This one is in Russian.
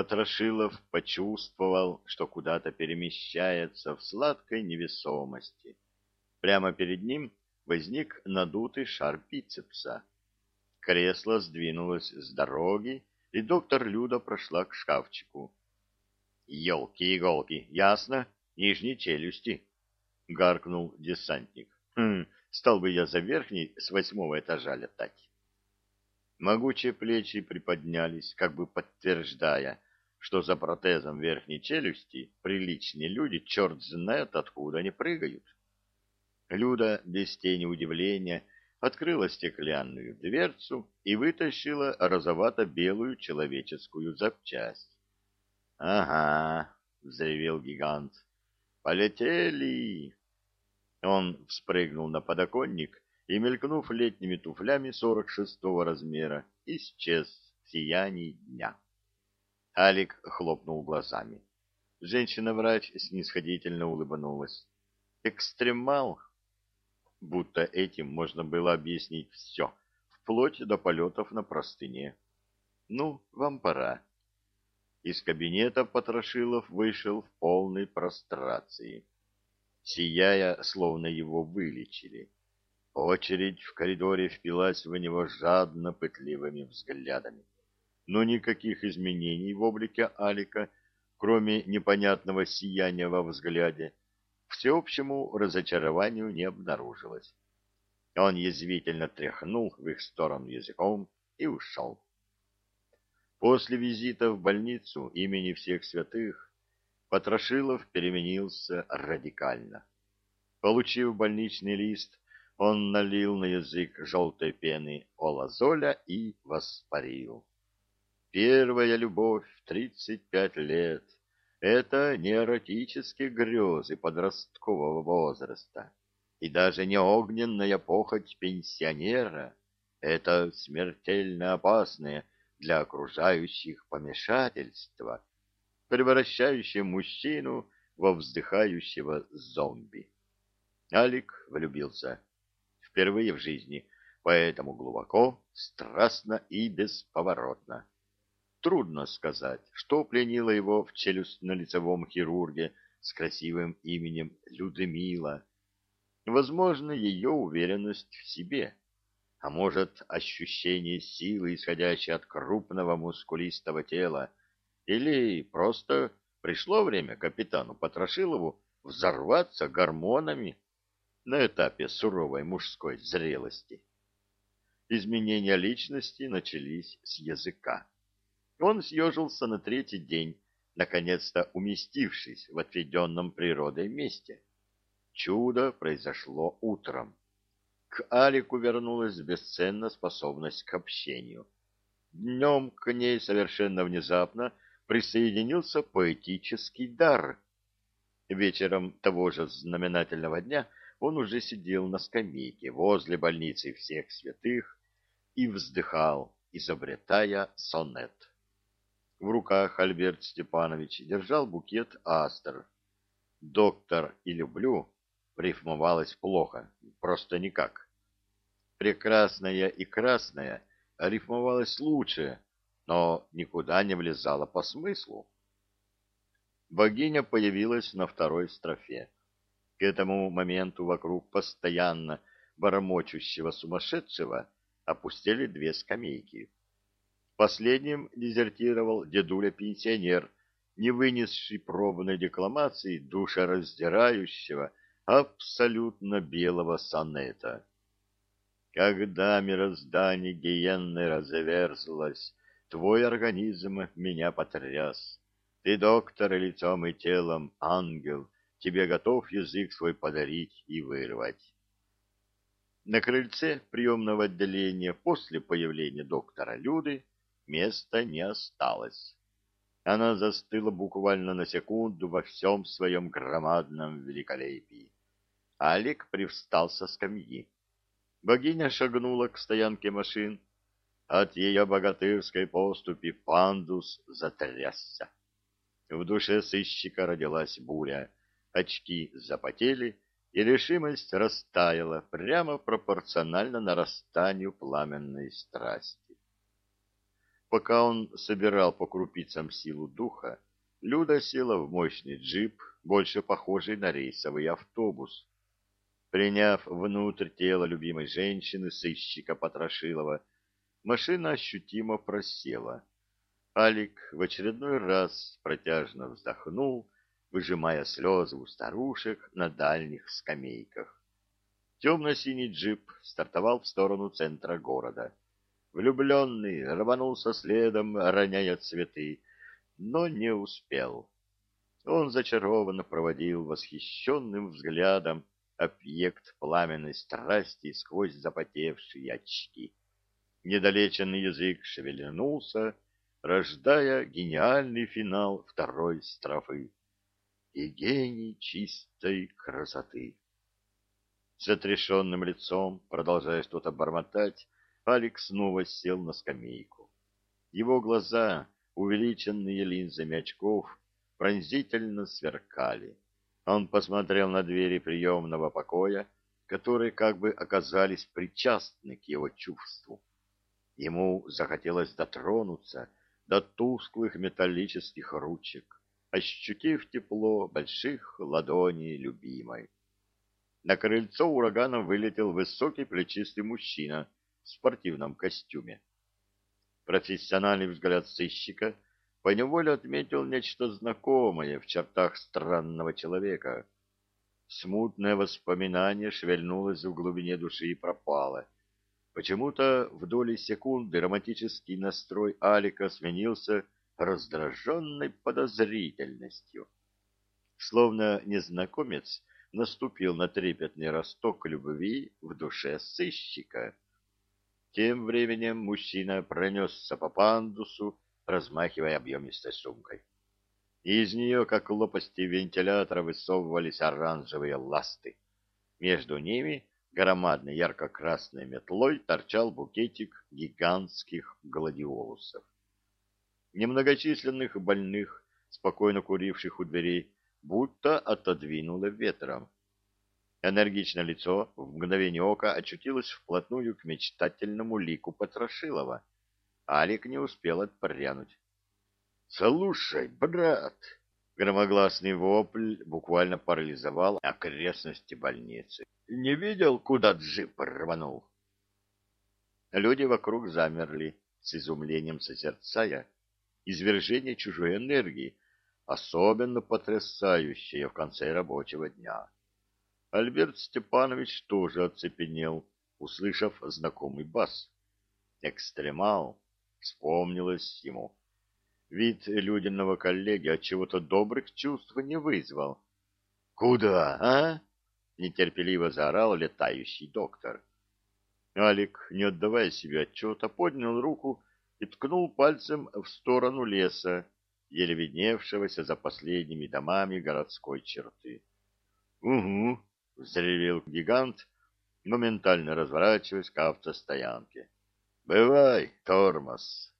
Потрошилов почувствовал, что куда-то перемещается в сладкой невесомости. Прямо перед ним возник надутый шар бицепса. Кресло сдвинулось с дороги, и доктор Люда прошла к шкафчику. «Елки-иголки, ясно? Нижней челюсти!» — гаркнул десантник. «Хм, стал бы я за верхней с восьмого этажа летать». Могучие плечи приподнялись, как бы подтверждая, что за протезом верхней челюсти приличные люди черт знает откуда не прыгают. Люда без тени удивления открыла стеклянную дверцу и вытащила розовато-белую человеческую запчасть. — Ага, — взревел гигант, — полетели! Он вспрыгнул на подоконник и, мелькнув летними туфлями сорок шестого размера, исчез в сиянии дня. Алик хлопнул глазами. Женщина-врач снисходительно улыбнулась. «Экстремал!» Будто этим можно было объяснить все, вплоть до полетов на простыне. «Ну, вам пора». Из кабинета Потрошилов вышел в полной прострации, сияя, словно его вылечили. Очередь в коридоре впилась в него жадно пытливыми взглядами. Но никаких изменений в облике Алика, кроме непонятного сияния во взгляде, всеобщему разочарованию не обнаружилось. Он язвительно тряхнул в их сторону языком и ушел. После визита в больницу имени всех святых Потрошилов переменился радикально. Получив больничный лист, он налил на язык желтой пены олазоля и воспарил. Первая любовь в тридцать пять лет — это не эротические грезы подросткового возраста и даже не огненная похоть пенсионера. Это смертельно опасное для окружающих помешательство, превращающее мужчину во вздыхающего зомби. Алик влюбился впервые в жизни, поэтому глубоко, страстно и бесповоротно. Трудно сказать, что пленило его в челюстно-лицевом хирурге с красивым именем Людмила. Возможно, ее уверенность в себе, а может, ощущение силы, исходящей от крупного мускулистого тела, или просто пришло время капитану Потрошилову взорваться гормонами, на этапе суровой мужской зрелости. Изменения личности начались с языка. Он съежился на третий день, наконец-то уместившись в отведенном природой месте. Чудо произошло утром. К Алику вернулась бесценная способность к общению. Днем к ней совершенно внезапно присоединился поэтический дар. Вечером того же знаменательного дня – он уже сидел на скамейке возле больницы всех святых и вздыхал, изобретая сонет. В руках Альберт Степанович держал букет астр. «Доктор и люблю» рифмовалось плохо, просто никак. «Прекрасная и красная» рифмовалось лучше, но никуда не влезала по смыслу. Богиня появилась на второй строфе. К этому моменту вокруг постоянно бормочущего сумасшедшего опустили две скамейки. Последним дезертировал дедуля-пенсионер, не вынесший пробной декламации душераздирающего, абсолютно белого сонета. Когда мироздание гиенны разверзлось, твой организм меня потряс. Ты, доктор, лицом и телом ангел — тебе готов язык свой подарить и вырвать. На крыльце приемного отделения после появления доктора Люды места не осталось. Она застыла буквально на секунду во всем своем громадном великолепии. Алик привстал со скамьи. Богиня шагнула к стоянке машин. От ее богатырской поступи пандус затрясся. В душе сыщика родилась буря очки запотели, и решимость растаяла прямо пропорционально нарастанию пламенной страсти. Пока он собирал по крупицам силу духа, Люда села в мощный джип, больше похожий на рейсовый автобус. Приняв внутрь тело любимой женщины, сыщика Потрошилова, машина ощутимо просела. Алик в очередной раз протяжно вздохнул, выжимая слезы у старушек на дальних скамейках. Темно-синий джип стартовал в сторону центра города. Влюбленный рванулся следом, роняя цветы, но не успел. Он зачарованно проводил восхищенным взглядом объект пламенной страсти сквозь запотевшие очки. Недолеченный язык шевельнулся, рождая гениальный финал второй строфы. И гений чистой красоты. С отрешенным лицом, продолжая что-то бормотать, Алекс снова сел на скамейку. Его глаза увеличенные линзами очков, пронзительно сверкали. Он посмотрел на двери приемного покоя, которые как бы оказались причастны к его чувству. Ему захотелось дотронуться до тусклых металлических ручек, ощутив тепло больших ладоней любимой. На крыльцо ураганом вылетел высокий плечистый мужчина в спортивном костюме. Профессиональный взгляд сыщика поневоле отметил нечто знакомое в чертах странного человека. Смутное воспоминание шевельнулось в глубине души и пропало. Почему-то в доли секунды романтический настрой Алика сменился раздраженной подозрительностью. Словно незнакомец наступил на трепетный росток любви в душе сыщика. Тем временем мужчина пронесся по пандусу, размахивая объемистой сумкой. Из нее, как лопасти вентилятора, высовывались оранжевые ласты. Между ними громадной ярко-красной метлой торчал букетик гигантских гладиолусов. Немногочисленных больных, спокойно куривших у дверей, будто отодвинуло ветром. Энергичное лицо в мгновение ока очутилось вплотную к мечтательному лику Потрошилова. Алик не успел отпрянуть. — Слушай, брат! — громогласный вопль буквально парализовал окрестности больницы. — Не видел, куда джип рванул? Люди вокруг замерли, с изумлением созерцая извержение чужой энергии, особенно потрясающее в конце рабочего дня. Альберт Степанович тоже оцепенел, услышав знакомый бас. «Экстремал!» — вспомнилось ему. Вид Людиного коллеги от чего-то добрых чувств не вызвал. «Куда, а?» — нетерпеливо заорал летающий доктор. Алик, не отдавая себе отчета, поднял руку и ткнул пальцем в сторону леса, еле видневшегося за последними домами городской черты. — Угу, — взревел гигант, моментально разворачиваясь к автостоянке. — Бывай, тормоз!